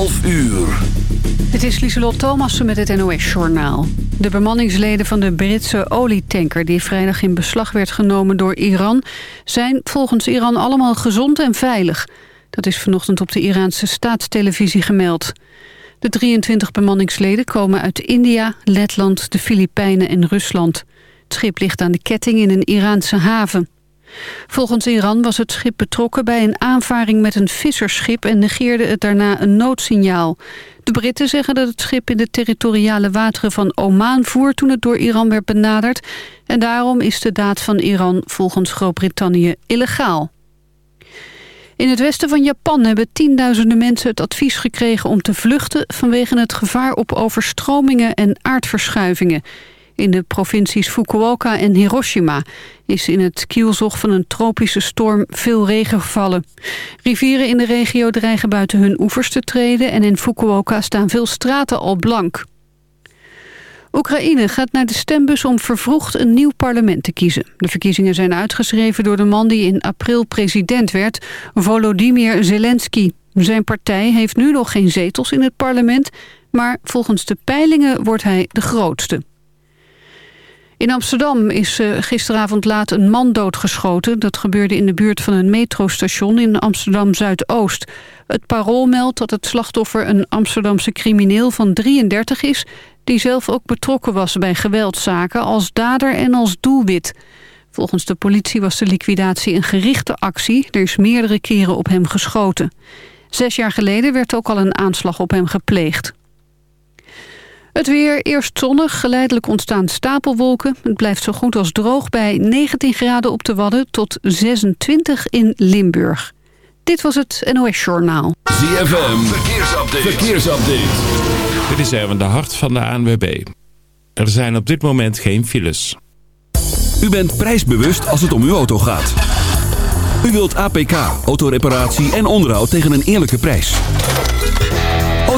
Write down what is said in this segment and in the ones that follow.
12 uur. Het is Lieselot Thomassen met het NOS-journaal. De bemanningsleden van de Britse olietanker... die vrijdag in beslag werd genomen door Iran... zijn volgens Iran allemaal gezond en veilig. Dat is vanochtend op de Iraanse staatstelevisie gemeld. De 23 bemanningsleden komen uit India, Letland, de Filipijnen en Rusland. Het schip ligt aan de ketting in een Iraanse haven. Volgens Iran was het schip betrokken bij een aanvaring met een vissersschip... en negeerde het daarna een noodsignaal. De Britten zeggen dat het schip in de territoriale wateren van Oman voer... toen het door Iran werd benaderd. En daarom is de daad van Iran volgens Groot-Brittannië illegaal. In het westen van Japan hebben tienduizenden mensen het advies gekregen om te vluchten vanwege het gevaar op overstromingen en aardverschuivingen. In de provincies Fukuoka en Hiroshima is in het kielzog van een tropische storm veel regen gevallen. Rivieren in de regio dreigen buiten hun oevers te treden... en in Fukuoka staan veel straten al blank. Oekraïne gaat naar de stembus om vervroegd een nieuw parlement te kiezen. De verkiezingen zijn uitgeschreven door de man die in april president werd, Volodymyr Zelensky. Zijn partij heeft nu nog geen zetels in het parlement, maar volgens de peilingen wordt hij de grootste. In Amsterdam is uh, gisteravond laat een man doodgeschoten. Dat gebeurde in de buurt van een metrostation in Amsterdam-Zuidoost. Het parool meldt dat het slachtoffer een Amsterdamse crimineel van 33 is... die zelf ook betrokken was bij geweldzaken als dader en als doelwit. Volgens de politie was de liquidatie een gerichte actie. Er is meerdere keren op hem geschoten. Zes jaar geleden werd ook al een aanslag op hem gepleegd. Het weer, eerst zonnig, geleidelijk ontstaan stapelwolken. Het blijft zo goed als droog bij 19 graden op de Wadden tot 26 in Limburg. Dit was het NOS Journaal. ZFM, verkeersupdate. verkeersupdate. Dit is even de hart van de ANWB. Er zijn op dit moment geen files. U bent prijsbewust als het om uw auto gaat. U wilt APK, autoreparatie en onderhoud tegen een eerlijke prijs.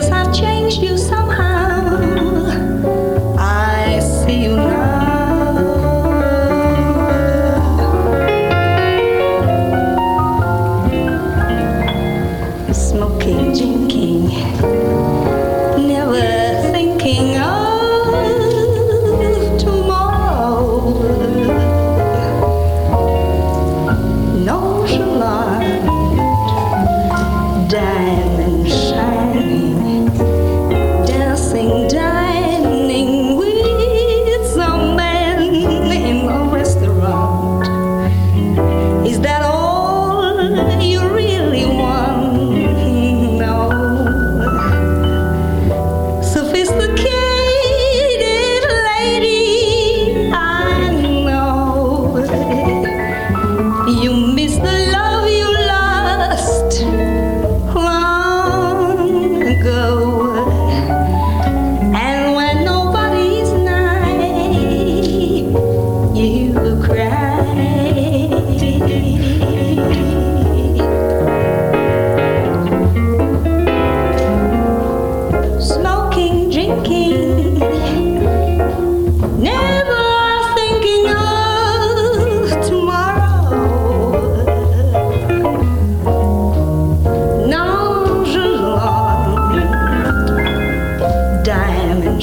guess I've changed you somehow.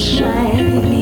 我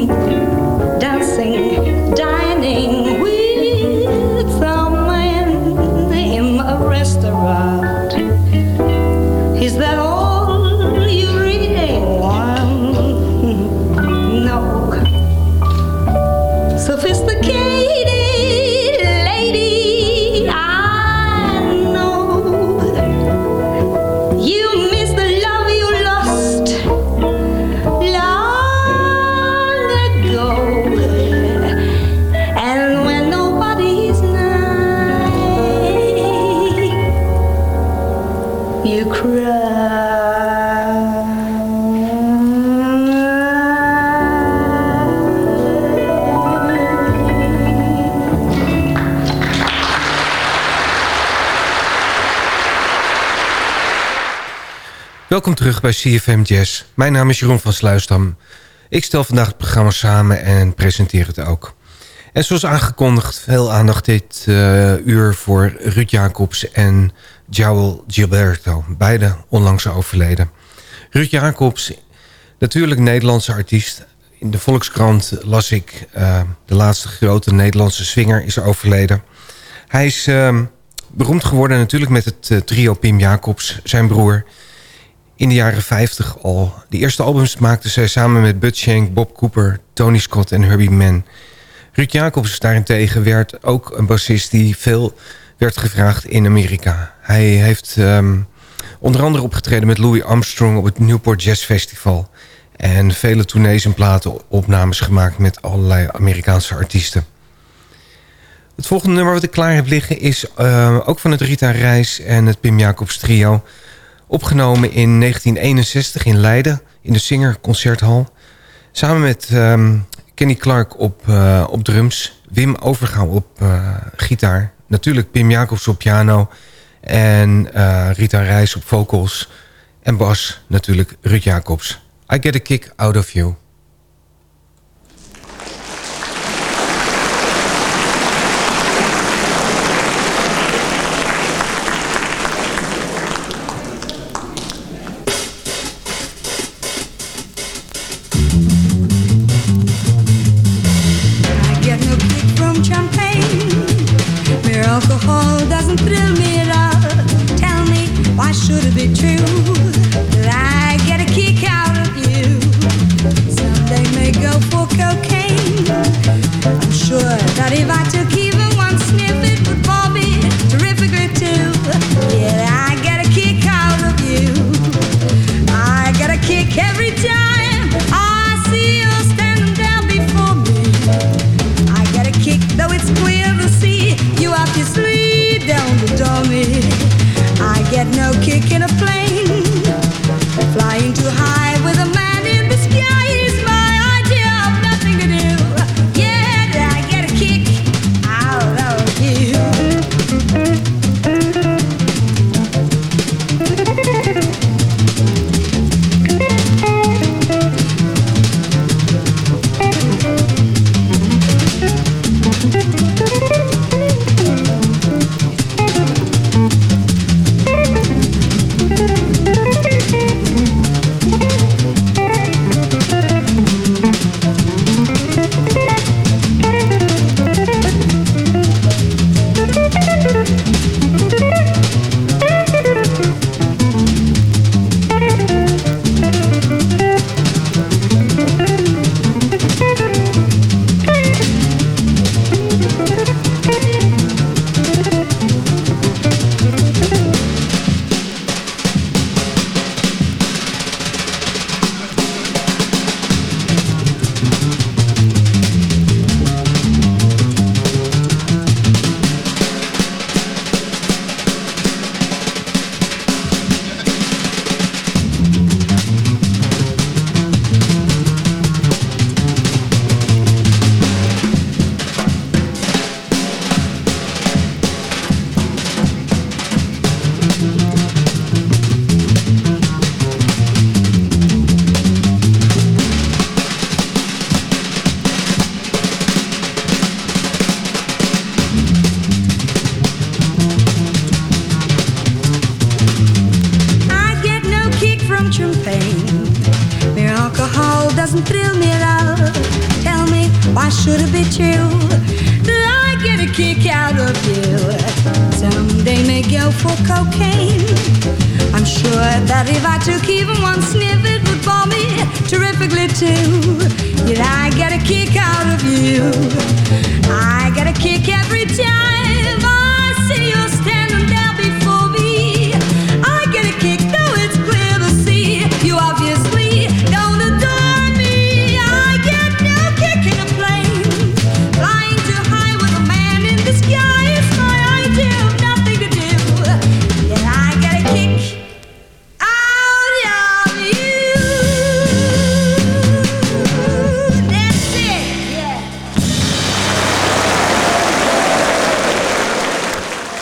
Welkom terug bij CFM Jazz. Mijn naam is Jeroen van Sluisdam. Ik stel vandaag het programma samen en presenteer het ook. En zoals aangekondigd, veel aandacht dit eh, uur voor Ruud Jacobs en Joel Gilberto. Beide onlangs overleden. Ruud Jacobs, natuurlijk Nederlandse artiest. In de Volkskrant las ik eh, de laatste grote Nederlandse swinger is overleden. Hij is eh, beroemd geworden natuurlijk met het eh, trio Pim Jacobs, zijn broer in de jaren 50 al. De eerste albums maakten zij samen met Bud Shank, Bob Cooper, Tony Scott en Herbie Mann. Ruud Jacobs daarentegen werd ook een bassist die veel werd gevraagd in Amerika. Hij heeft ehm, onder andere opgetreden met Louis Armstrong op het Newport Jazz Festival. En vele tournees en platenopnames gemaakt met allerlei Amerikaanse artiesten. Het volgende nummer wat ik klaar heb liggen is eh, ook van het Rita Reis en het Pim Jacobs trio. Opgenomen in 1961 in Leiden in de Singer Concerthal. Samen met ehm, Kenny Clark op, eh, op drums. Wim Overgouw op eh, gitaar. Natuurlijk Pim Jacobs op piano. En eh, Rita Reis op vocals. En bas natuurlijk Ruud Jacobs. I get a kick out of you.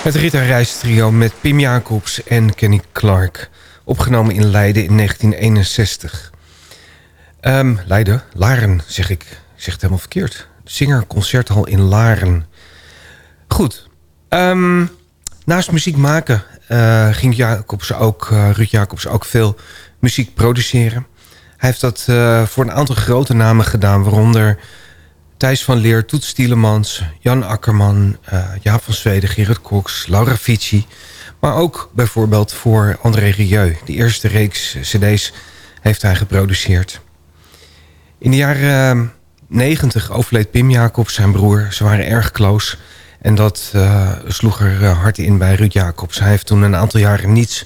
Het Rita Reis trio met Pim Jacobs en Kenny Clark. Opgenomen in Leiden in 1961. Ehm, Leiden? Laren, zeg ik. Ik zeg het helemaal verkeerd. Singer Concerthal in Laren. Goed. Ehm, naast muziek maken eh, ging Jacobs ook, eh, Ruud Jacobs ook veel muziek produceren. Hij heeft dat eh, voor een aantal grote namen gedaan, waaronder Thijs van Leer, Toets Stielemans, Jan Akkerman, eh, Jaap van Zweden, Gerrit Cox, Laura Fici. Maar ook bijvoorbeeld voor André Rieu. De eerste reeks cd's heeft hij geproduceerd. In de jaren negentig overleed Pim Jacobs, zijn broer. Ze waren erg close. En dat eh, sloeg er eh, hard in bij Ruud Jacobs. Hij heeft toen een aantal jaren niets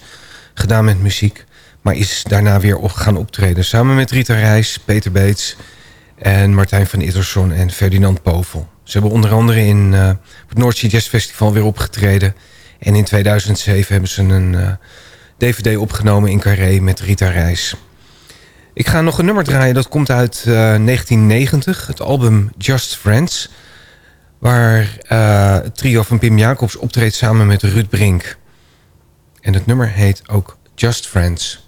gedaan met muziek. Maar is daarna weer op gaan optreden. Samen met Rita Reis, Peter Beets en Martijn van Itterson en Ferdinand Povel. Ze hebben onder andere in eh, het Noordzee Jazz Festival weer opgetreden. En in 2007 hebben ze een eh, DVD opgenomen in Carré met Rita Reis. Ik ga nog een nummer draaien, dat komt uit eh, 1990. Het album Just Friends. Waar eh, het trio van Pim Jacobs optreedt samen met Ruud Brink. En het nummer heet ook Just Friends.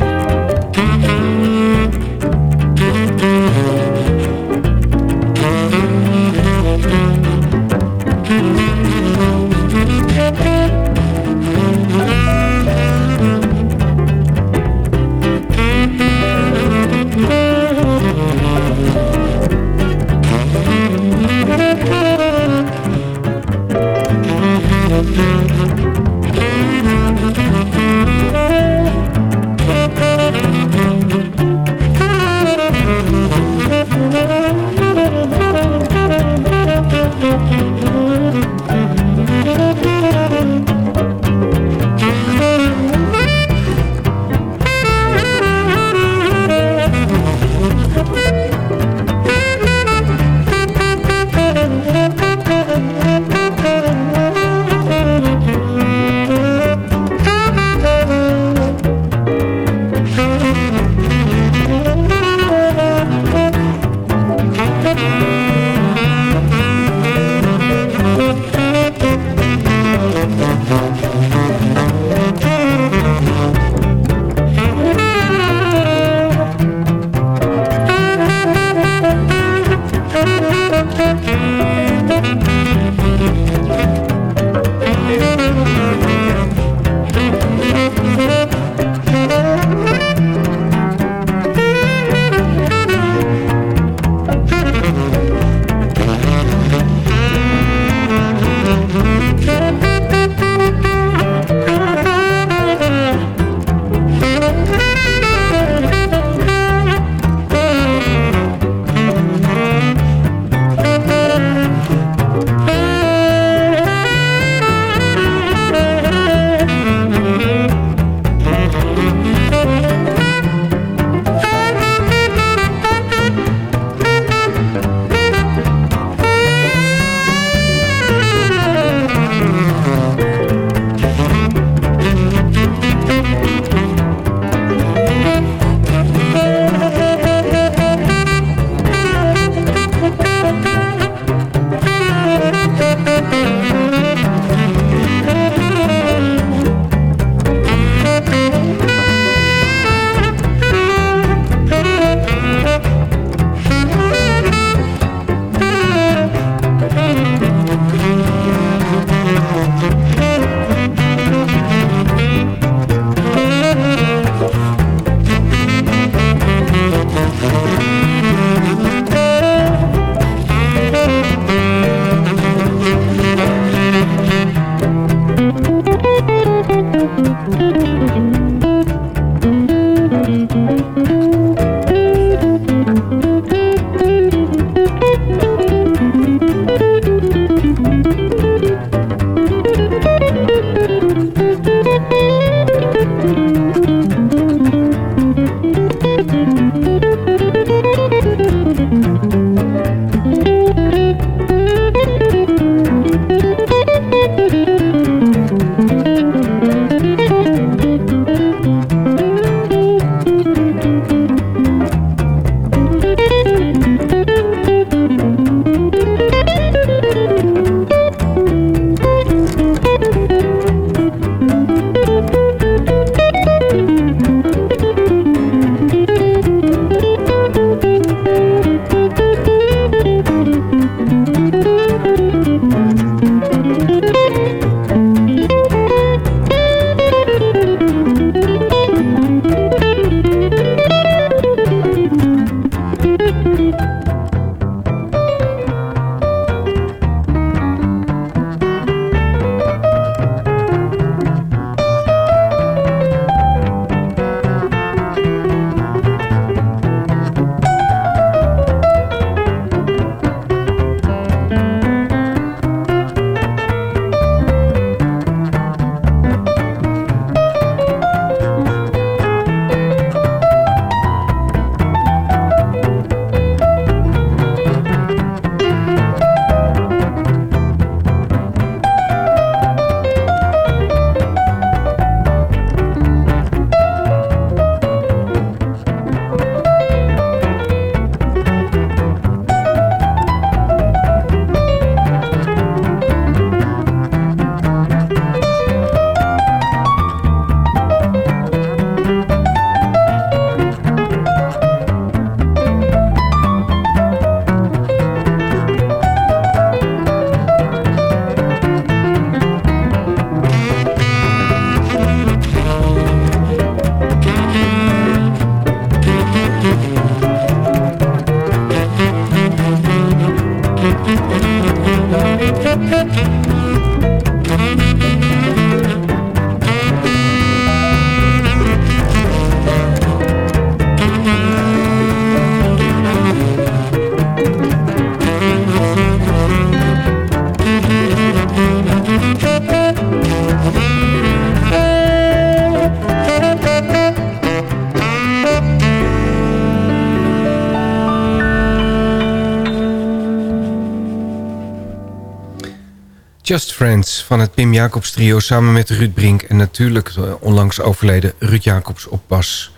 Just Friends van het Pim Jacobs trio samen met Ruud Brink... en natuurlijk de onlangs overleden Ruud Jacobs op bas.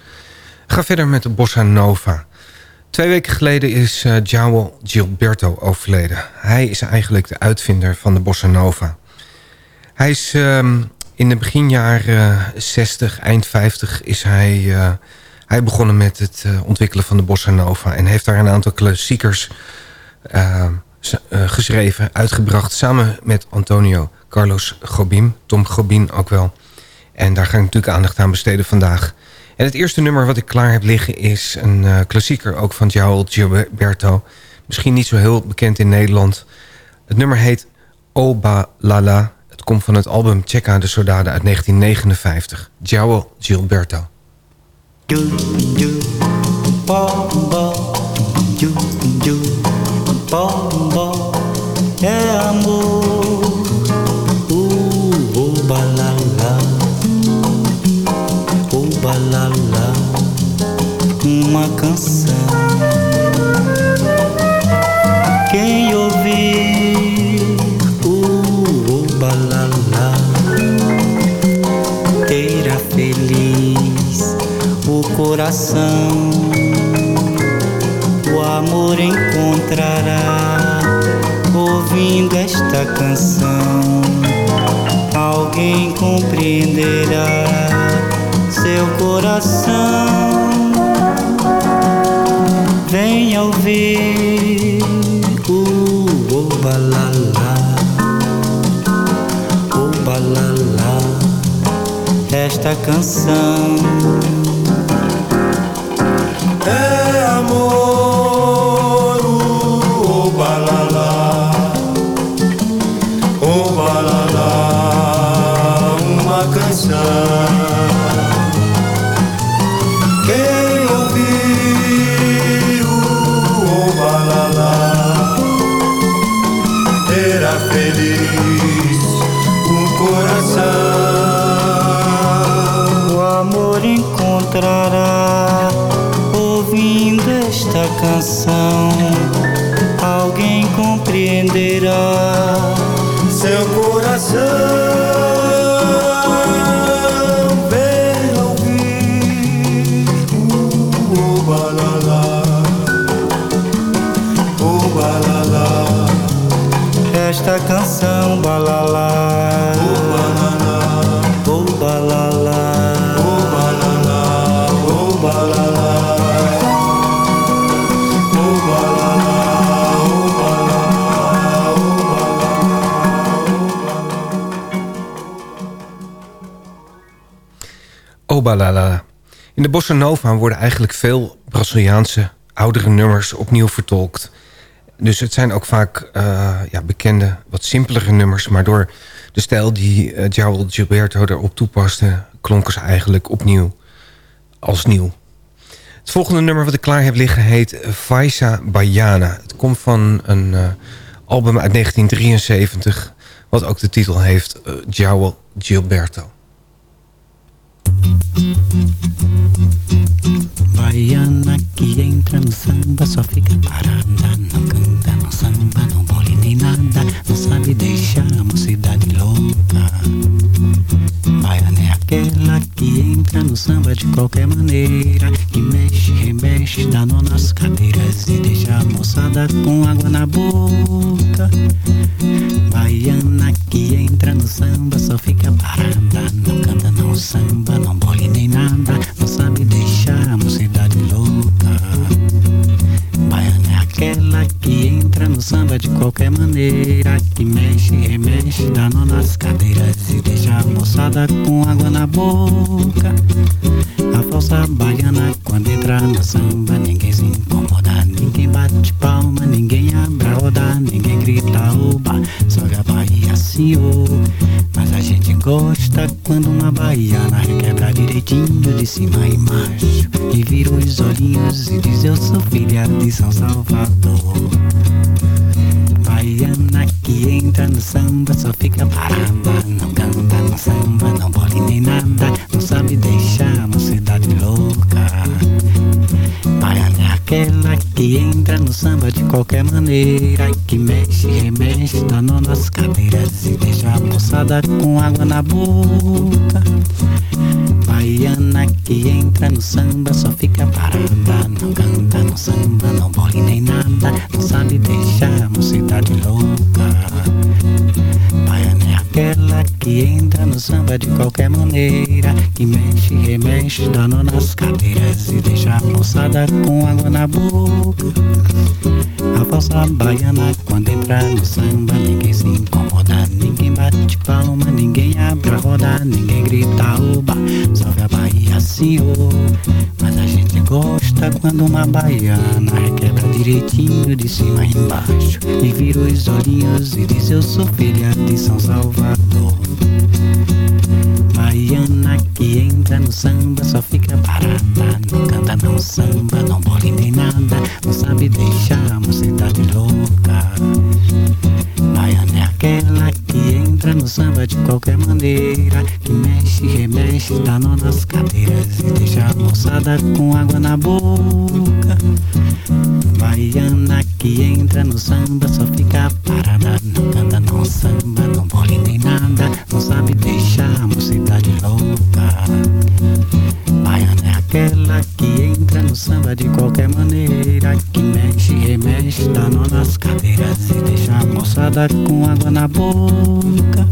Ga verder met de Bossa Nova. Twee weken geleden is uh, Gilberto overleden. Hij is eigenlijk de uitvinder van de Bossa Nova. Hij is ehm, in de beginjaren 60, eind 50 is hij, hij begonnen met het ontwikkelen van de Bossa Nova... en heeft daar een aantal klassiekers uh, geschreven, uitgebracht... samen met Antonio Carlos Gobim, Tom Gobin ook wel. En daar ga ik natuurlijk aandacht aan besteden vandaag. En het eerste nummer wat ik klaar heb liggen is een uh, klassieker... ook van João Gilberto. Misschien niet zo heel bekend in Nederland. Het nummer heet Oba Lala. Het komt van het album Checa de Soldade uit 1959. João Gilberto. Bombo é amor, uh, oh, balala, oh, balala, uma canção. Quem ouvir, uh, oh, balala, terá feliz o coração. o amor encontrará ouvindo esta canção. Alguém compreenderá seu coração. Venha ouvir o obalala, obalala, esta canção. Encontrará ouvindo esta canção. Alguém compreenderá seu coração. In de Bossa Nova worden eigenlijk veel Braziliaanse oudere nummers opnieuw vertolkt. Dus het zijn ook vaak uh, ja, bekende, wat simpelere nummers... maar door de stijl die uh, Gilberto erop toepaste... klonken ze eigenlijk opnieuw als nieuw. Het volgende nummer wat ik klaar heb liggen heet Faisa Baiana. Het komt van een uh, album uit 1973... wat ook de titel heeft uh, Gilberto. Baiana que entra no samba só fica parada, não canta, não samba, nada, não sabe deixar a mocidade louca. Baiana é aquela que entra no samba de qualquer maneira, que mexe, remexe, dá nó nas cadeiras e deixa a moçada com água na boca. Baiana que entra no samba só fica parada, não canta, não samba, não bole nem nada, não sabe deixar a mocidade louca. Aquela que entra no samba de qualquer maneira, que mexe, remexe, dá nó nas cadeiras e deixa a moçada com água na boca. A falsa baiana quando entra no samba, ninguém se incomoda, ninguém bate palma, ninguém abre a roda, ninguém grita oba. Sobe a Bahia ô. Mas a gente gosta quando uma baiana requebra direitinho de cima e embaixo. E vira os olhinhos e diz eu sou filha de São Salvador. Baiana que entra no samba só fica parada. Não canta no samba, não pode nem nada. Não sabe deixar a mocidade louca. Baiana aquela que entra no samba de qualquer maneira. e Que mexe, remexe, dando nas cadeiras e deixa a moçada com água na boca. Baiana que entra no samba só fica parada. Não canta no samba, não bole nem nada. Não sabe deixar a mocidade louca. Aquela que entra no samba de qualquer maneira. Que mexe, remexe, dando nas cadeiras e deixa a moçada com água na boca. A falsa baiana quando entra no samba ninguém se incomoda, ninguém bate palma, ninguém abre a roda, ninguém grita oba, salve a Bahia senhor. Mas a gente gosta quando uma baiana requebra direitinho de cima embaixo e vira os olhinhos e diz eu sou filha de São Salvador. Baiana que entra no samba só fica parada, não canta não samba, não bole nem nada, não sabe deixar a mocidade louca. No samba de qualquer maneira, que mexe, remexe, dá nó nas cadeiras e deixa a moçada com água na boca. Baiana que entra no samba só fica parada, não canta não samba, não bole nem nada, não sabe deixar a mocidade louca. Baiana é aquela que entra no samba de qualquer maneira, que mexe, remexe, dá nó nas com água na boca.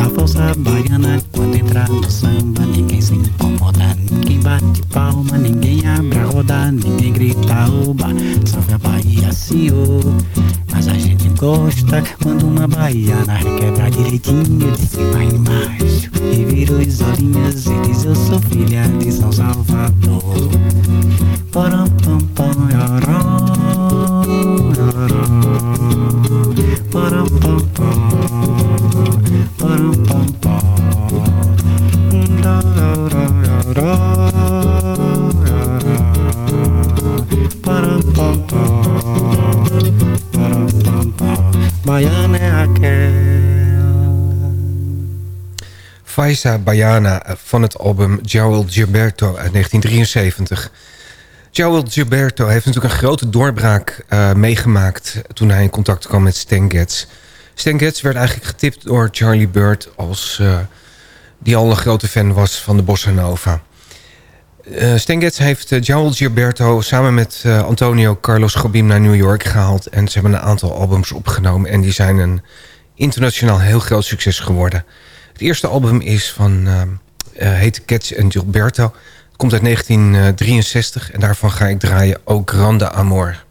A falsa baiana quando entra no samba ninguém se incomoda, ninguém bate palma, ninguém abre a roda, ninguém grita oba, salve a Bahia senhor. Mas a gente gosta quando uma baiana requebra direitinho de cima embaixo e vira os olhinhos e diz eu sou filha de São Salvador. Pam, pam, yaram, aquela Faisa Baiana van het album Joel Gilberto uit 1973. Joel Gilberto heeft natuurlijk een grote doorbraak eh, meegemaakt... toen hij in contact kwam met Stan Getz. Stan Getz werd eigenlijk getipt door Charlie Bird... Als, eh, die al een grote fan was van de bossa nova. Eh Getz heeft uh, Joel Gilberto samen met eh, Antonio Carlos Jobim naar New York gehaald... en ze hebben een aantal albums opgenomen... en die zijn een internationaal heel groot succes geworden... Het eerste album is van, uh, uh, heet Cats en Gilberto. Het komt uit 1963 en daarvan ga ik draaien O Grande Amor.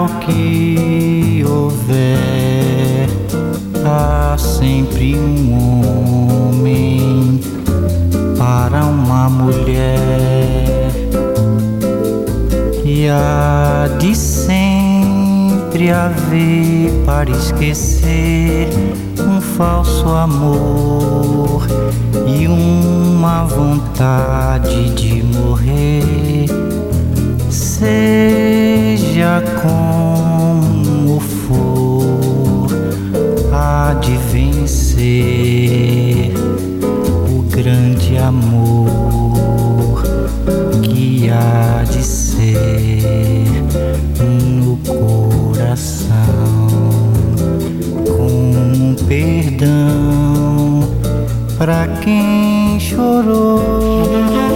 O que houver, há sempre um homem para uma mulher. E há de sempre haver para esquecer um falso amor e uma vontade de morrer. Seja como for, há de vencer o grande amor que há de ser no coração com perdão para quem chorou.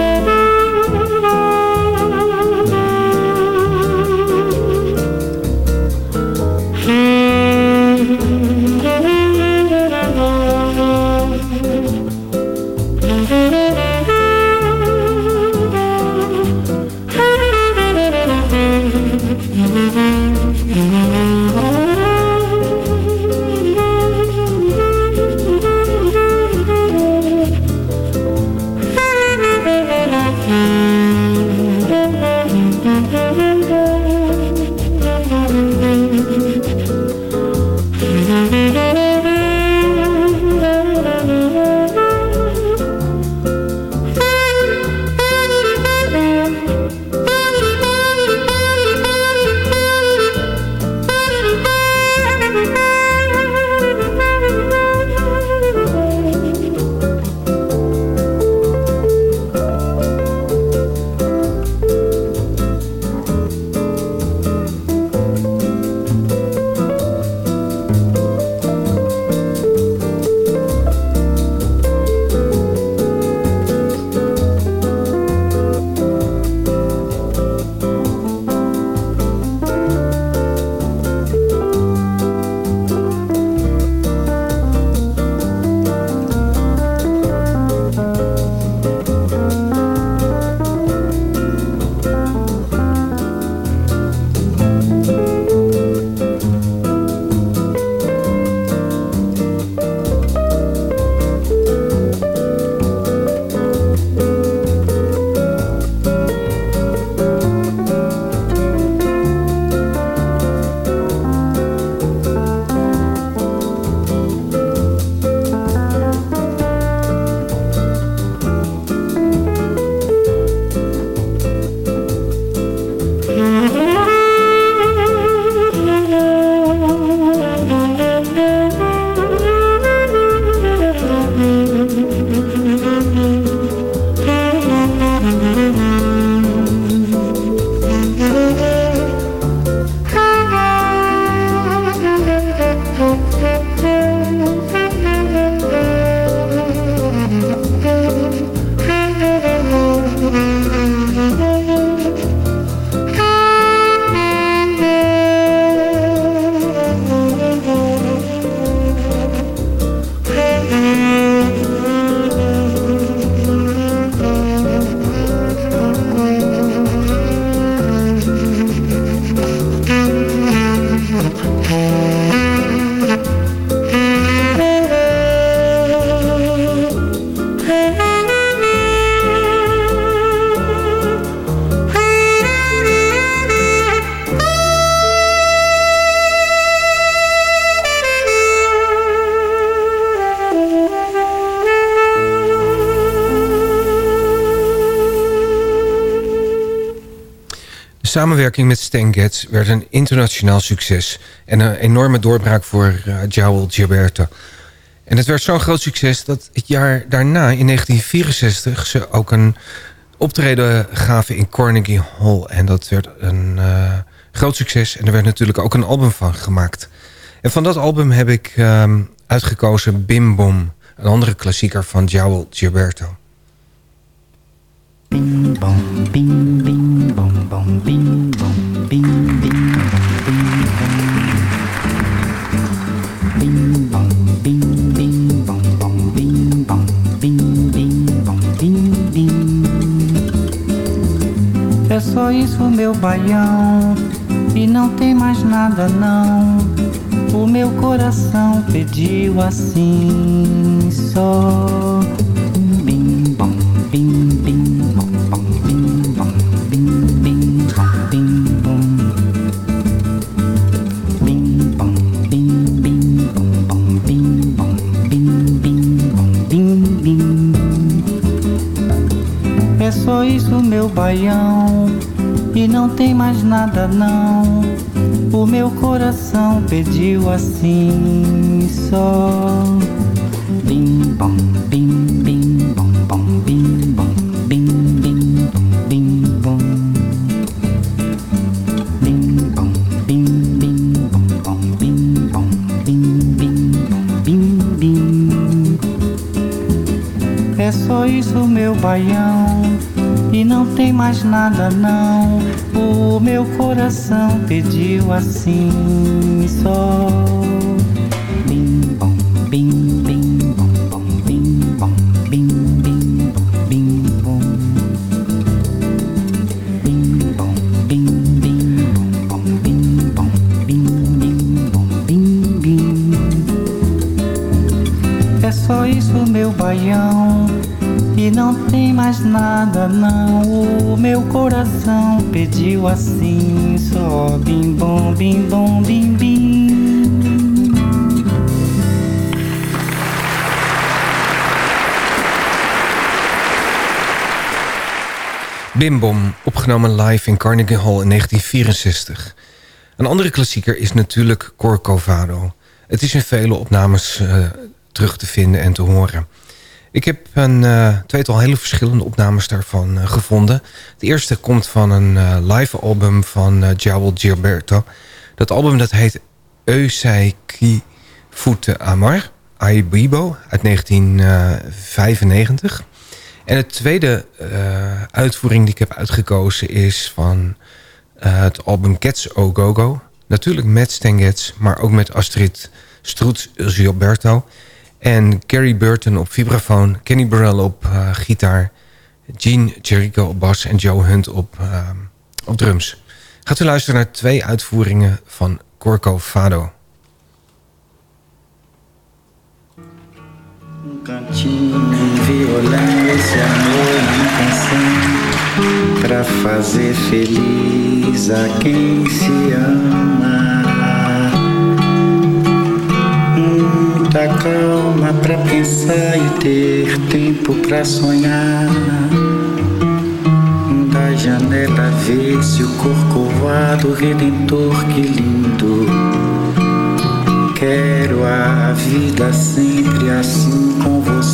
Samenwerking met Stan Getz werd een internationaal succes... en een enorme doorbraak voor uh, Gilberto. En het werd zo'n groot succes dat het jaar daarna, in 1964... ze ook een optreden gaven in Carnegie Hall. En dat werd een uh, groot succes. En er werd natuurlijk ook een album van gemaakt. En van dat album heb ik uh, uitgekozen Bim Bom... een andere klassieker van Joel Gilberto. Bing bong, seu baião e não tem mais nada não. O meu coração pediu assim só. Bim bom bim bim bom bom bim bom bim bim bom bim bom. Bim bom bim bim bom bom bim bom bim bim bom bim bim. É só isso meu baião e não tem mais nada, não. O meu coração pediu assim só. Bim bom, bim bim bom bom bim bom, bim bim bom bim bom. Bim bim bim bim bim bim bim bim. É só isso, meu baião. E não tem mais nada, não. O meu coração pediu assim só. Bim Bom, opgenomen live in Carnegie Hall in 1964. Een andere klassieker is natuurlijk Corcovado. Het is in vele opnames eh, terug te vinden en te horen. Ik heb een eh, tweetal hele verschillende opnames daarvan eh, gevonden. De eerste komt van een live album van uh, João Gilberto. Dat album dat heet Ki Fute Amar, Aibibo, uit 1995. En de tweede uh, uitvoering die ik heb uitgekozen is van uh, het album Cats O Go Go. Natuurlijk met Stan Getz, maar ook met Astrid Stroets Gilberto. En Gary Burton op vibrafoon, Kenny Burrell op uh, gitaar... Gene Jericho op bas en Joe Hunt op, op drums. Gaat u luisteren naar twee uitvoeringen van Corco Fado. Esse amor, uma canção Pra fazer feliz a quem se ama. Muita calma pra pensar e ter tempo pra sonhar. Da janela ver-se o corcovado redentor, que lindo. Quero a vida sempre assim com você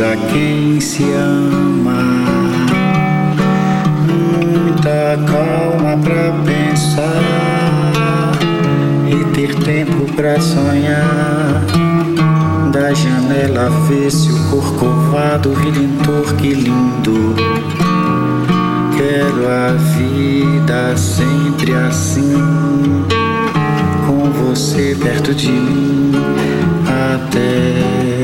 a quem se ama. Muita calma pra pensar e ter tempo pra sonhar. Da janela vê-se o corcovado redentor, que lindo. Quero a vida sempre assim, com você perto de mim, até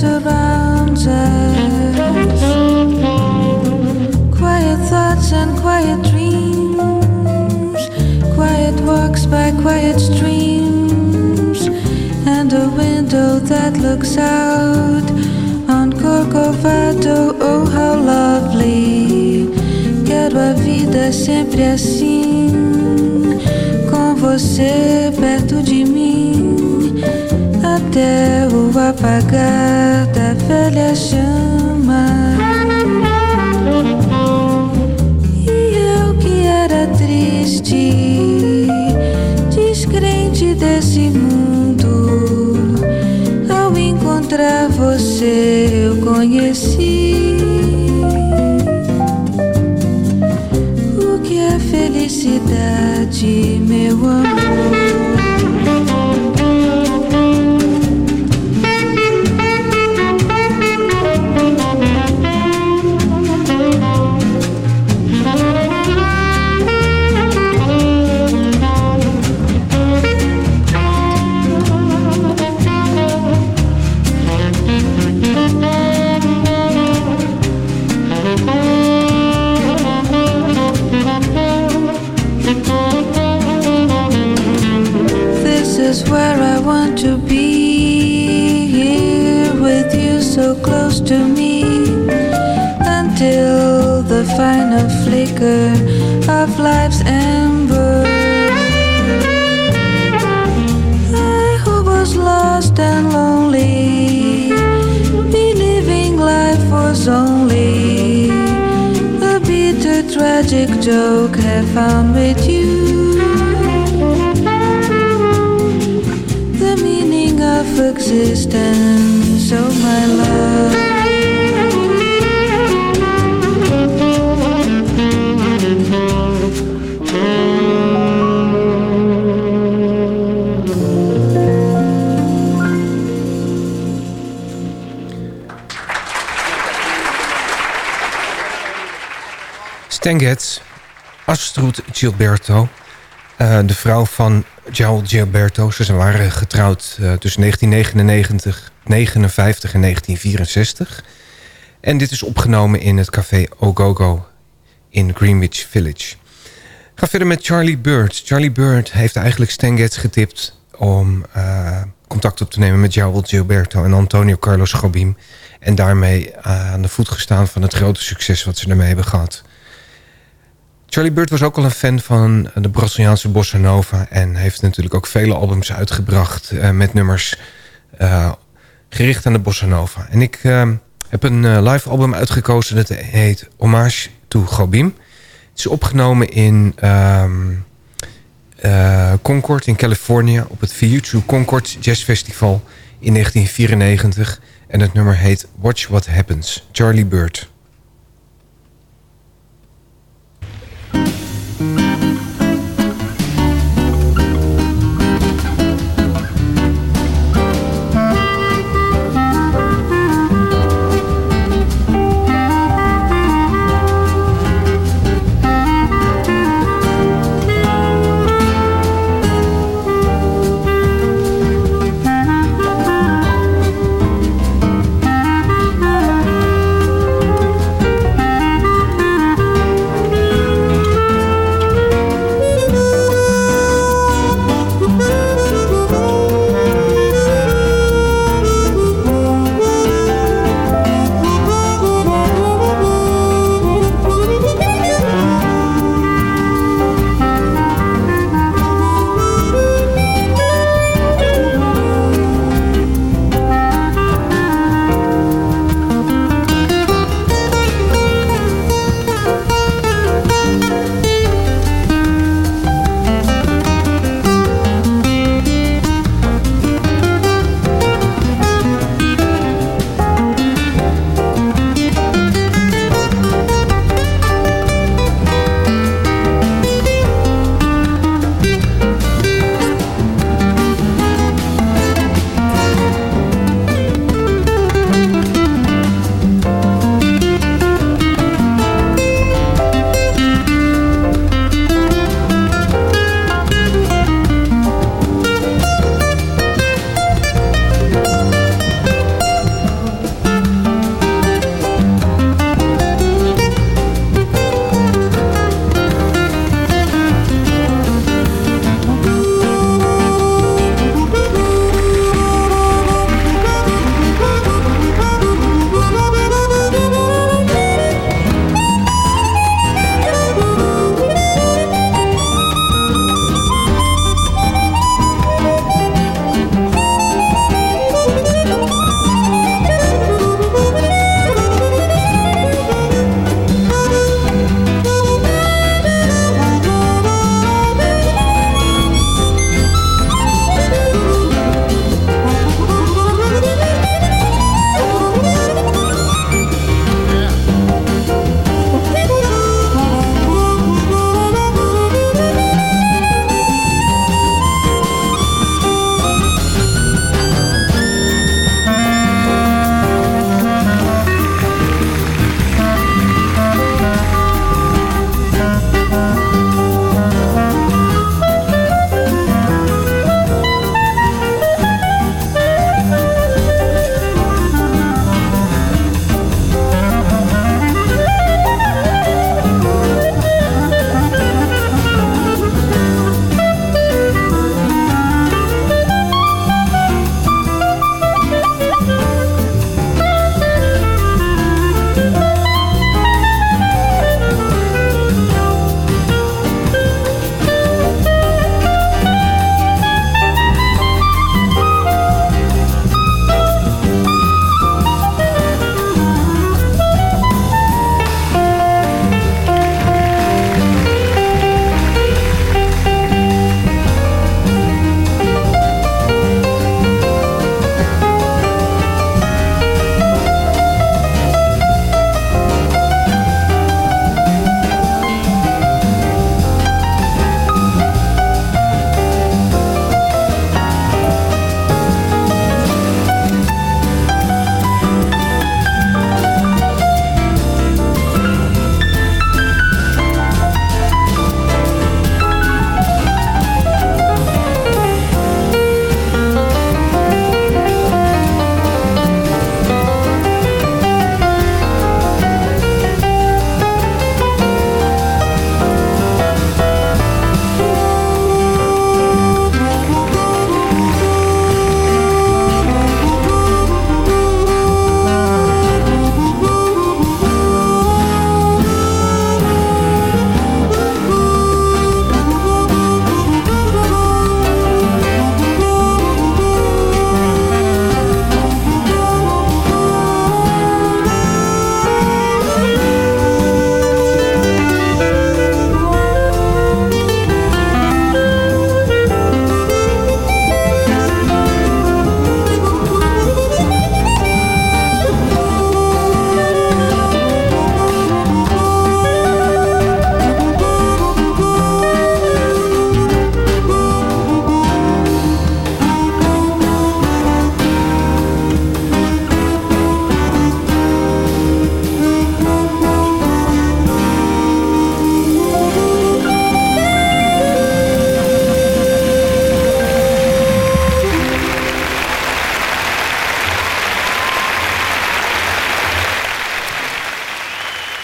surrounds us. Quiet thoughts and quiet dreams, quiet walks by quiet streams, and a window that looks out on Corcovado, oh how lovely. Quero a vida sempre assim, com você perto de mim, até o apagar Stan Getz, Astrud Gilberto, eh, de vrouw van João Gilberto. Ze waren getrouwd eh, tussen 1999, 59 en 1964. En dit is opgenomen in het café Ogogo in Greenwich Village. Ga verder met Charlie Bird. Charlie Bird heeft eigenlijk Stan Getz getipt om eh, contact op te nemen met João Gilberto en Antonio Carlos Jobim. En daarmee aan de voet gestaan van het grote succes wat ze ermee hebben gehad. Charlie Bird was ook al een fan van de Braziliaanse bossa nova... en heeft natuurlijk ook vele albums uitgebracht eh, met nummers eh, gericht aan de bossa nova. En ik eh, heb een live album uitgekozen dat heet Hommage to Gobim. Het is opgenomen in ehm, eh, Concord in Californië... op het Fiutu Concord Jazz Festival in 1994. En het nummer heet Watch What Happens, Charlie Bird...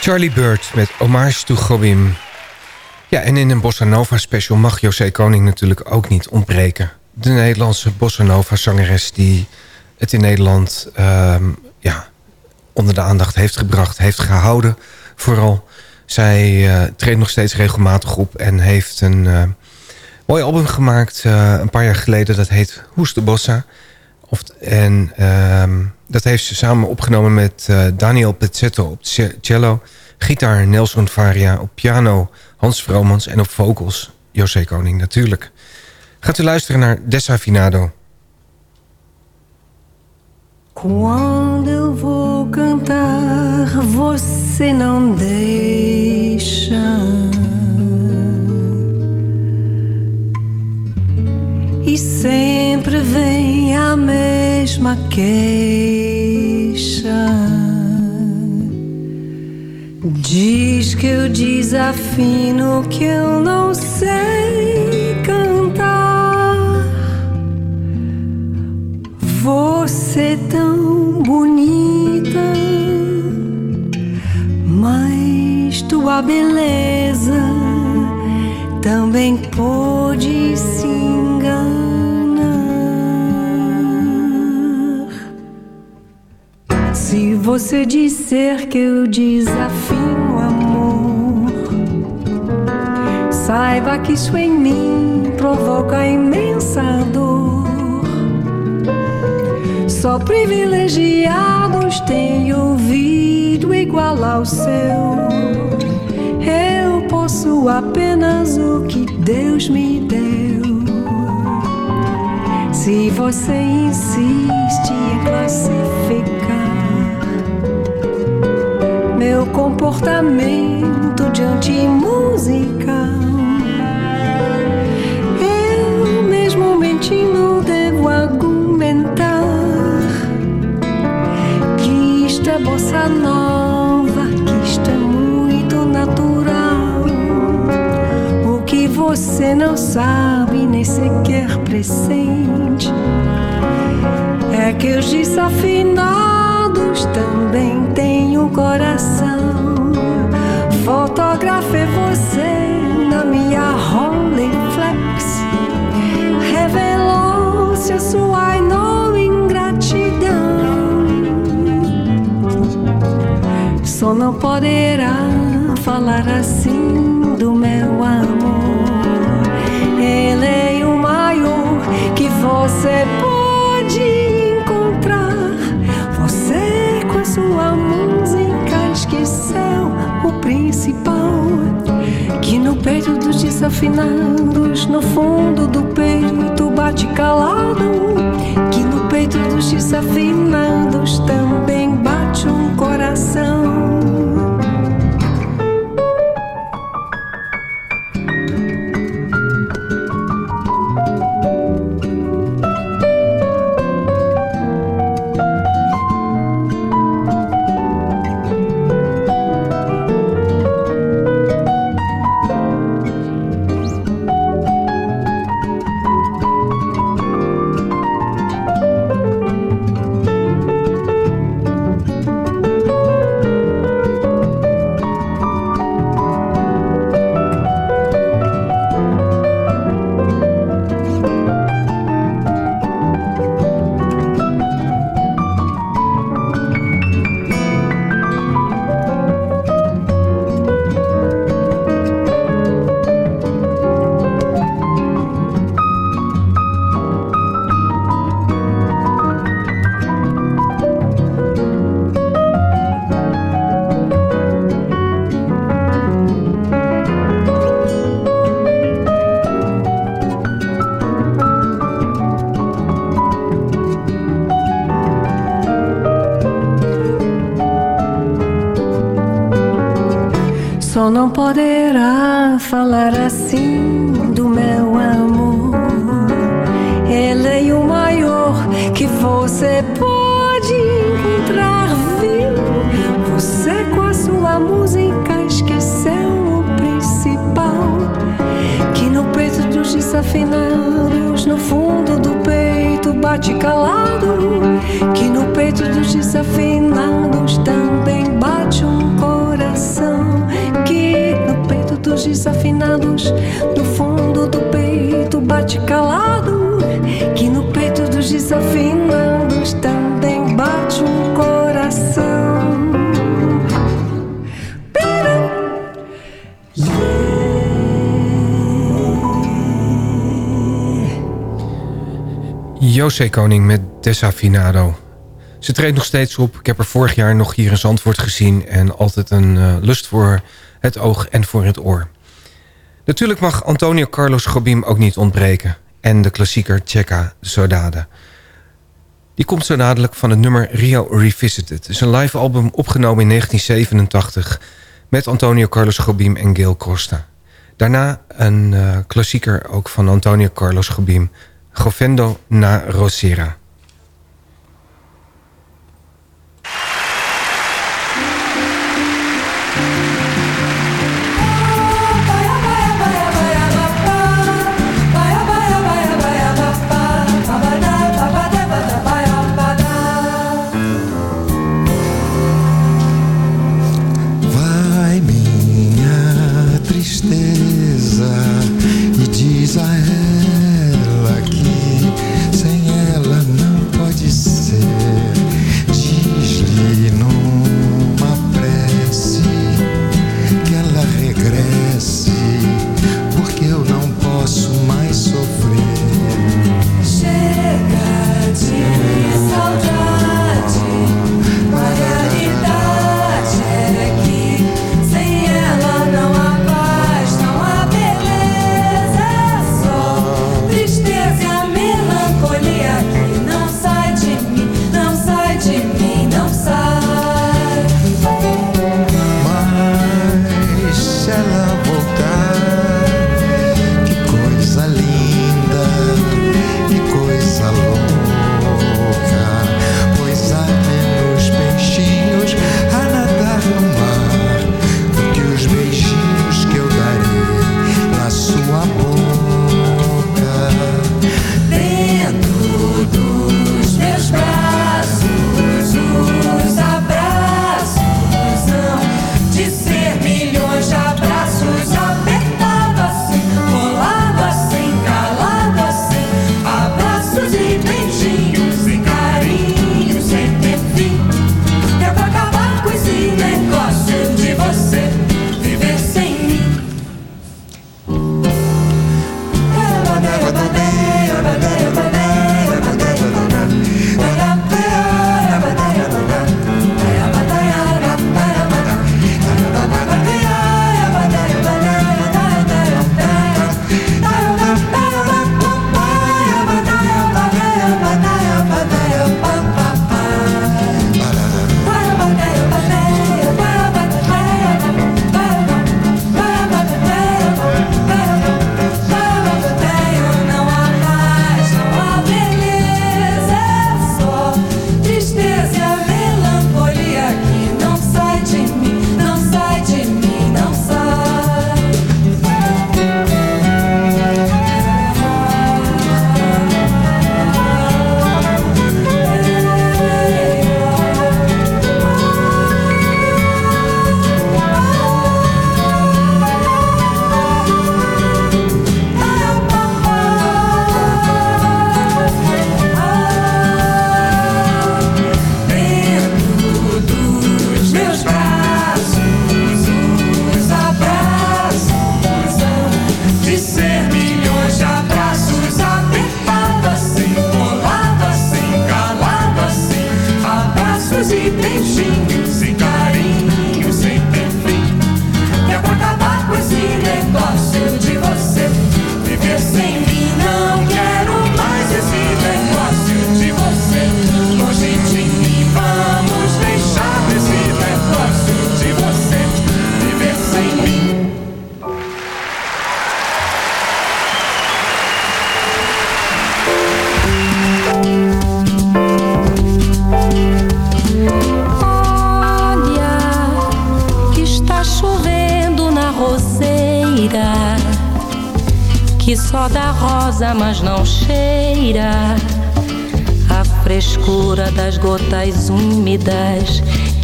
Charlie Bird met Homage to Gobim. Ja, en in een Bossa Nova special mag José Koning natuurlijk ook niet ontbreken. De Nederlandse Bossa Nova zangeres die het in Nederland ehm, ja, onder de aandacht heeft gebracht, heeft gehouden vooral. Zij eh, treedt nog steeds regelmatig op en heeft een eh, mooi album gemaakt eh, een paar jaar geleden. Dat heet Hoes de Bossa. En ehm, dat heeft ze samen opgenomen met eh, Daniel Pezzetto op ce- cello... gitaar Nelson Varia, op piano Hans Vromans... en op vocals José Koning natuurlijk. Gaat u luisteren naar Desafinado. Quando eu vou cantar, você não deixa. E sempre vem a mesma queixa. Diz que eu desafino, que eu não sei cantar. Você tão bonita, mas tua beleza também pôde se Se você disser que eu desafio amor, saiba que isso em mim provoca imensa dor. Só privilegiados têm ouvido igual ao seu. Eu posso apenas o que Deus me deu. Se você insiste em classificar meu comportamento diante musical, eu mesmo mentindo devo argumentar que é bossa nova, que isto é muito natural. O que você não sabe nem sequer pressente é que os desafinados também têm um coração. Fotografei você na minha Rolleiflex. Revelou-se a sua enorme ingratidão. Só não poderá falar assim do meu amor. Ele é o maior que você desafinados, no fundo do peito bate calado. Que no peito dos desafinados também José Koning met Desafinado. Ze treedt nog steeds op. Ik heb er vorig jaar nog hier in Zandvoort gezien. En altijd een eh, lust voor het oog en voor het oor. Natuurlijk mag Antonio Carlos Gobim ook niet ontbreken. En de klassieker Checa Sodade. Die komt zo dadelijk van het nummer Rio Revisited. Het is een live album opgenomen in 1987 met Antonio Carlos Gobim en Gil Costa. Daarna een eh, klassieker ook van Antonio Carlos Gobim, Jofendo na Rosira.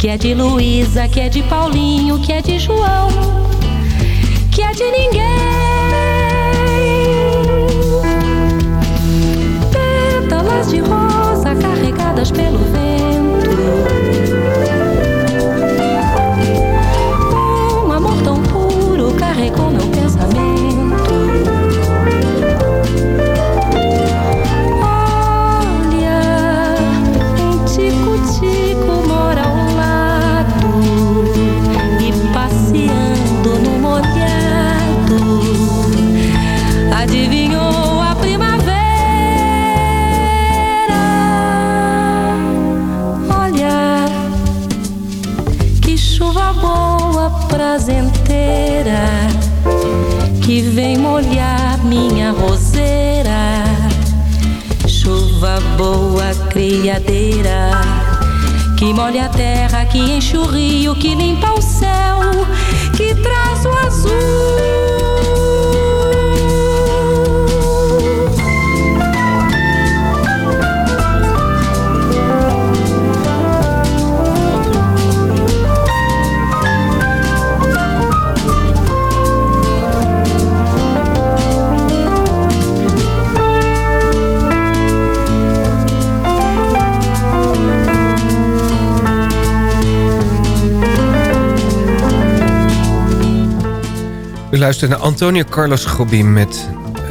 que é de Luísa, que é de Paulinho, que é de João, que é de ninguém. Boa, criadeira, que molha a terra, que enche o rio, que limpa o céu, que traz o azul. Luistert naar Antonio Carlos Gobim met eh,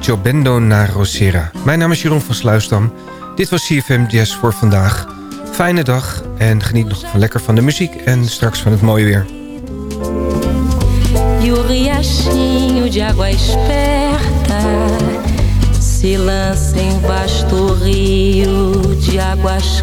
Jobendo na Rosera. Mijn naam is Jeroen van Sluisdam. Dit was CFM Jazz voor vandaag. Fijne dag en geniet nog van lekker van de muziek en straks van het mooie weer. Em vasto rio de águas.